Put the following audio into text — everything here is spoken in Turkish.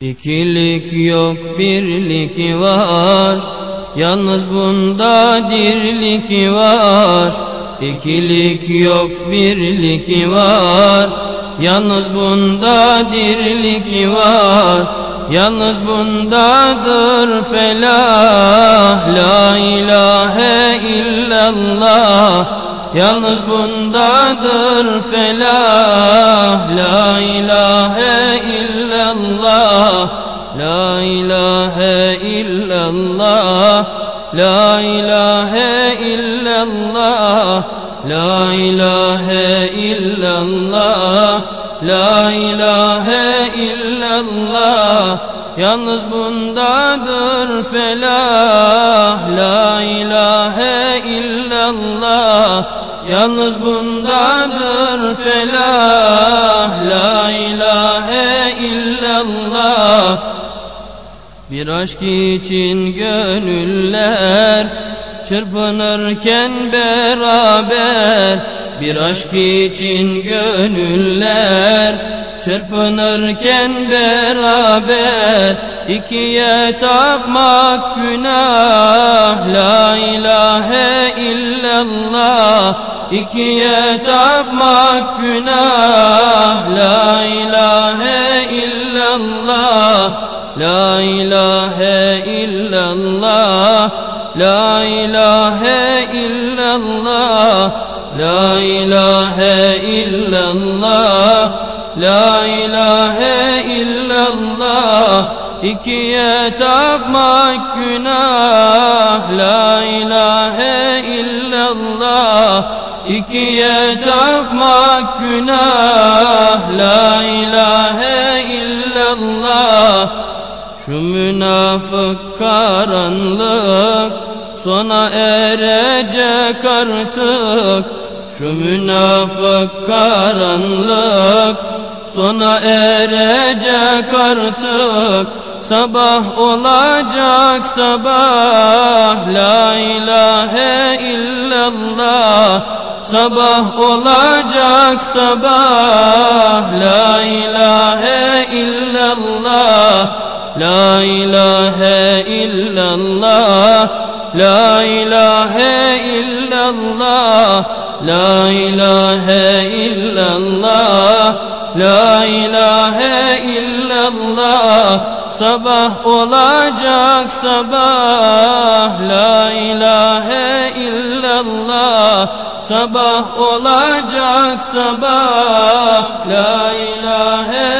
İkilik yok birlik var. Yalnız bunda dirlik var. İkilik yok birlik var. Yalnız bunda dirlik var. Yalnız bundadır felah. La ilahe illallah. Yalnız bundadır felah. La ilahe illallah La ilahe illallah La ilahe illallah La ilahe illallah La ilahe illallah. Yalnız bundadır felah La ilahe illallah. Yalnız bundadır felah Bir aşk için gönüller Çırpınırken beraber. Bir aşk için gönüller Çırpınırken beraber. İkiye tapmak günah. La ilahe illallah. İkiye tapmak günah. La ilahe illallah La ilahe illallah La ilahe illallah La ilahe illallah La ilahe illallah ikiye tapmak günah La ilahe illallah ikiye tapmak günah La ilahe illallah Şu münafık karanlık sona erecek artık. Şu münafık karanlık sona erecek artık. Sabah olacak sabah La ilahe illallah. Sabah olacak sabah La illallah La ilahe illallah La ilahe illallah La ilahe illallah Sabah olacak sabah La ilahe illallah Sabah olacak sabah La ilahe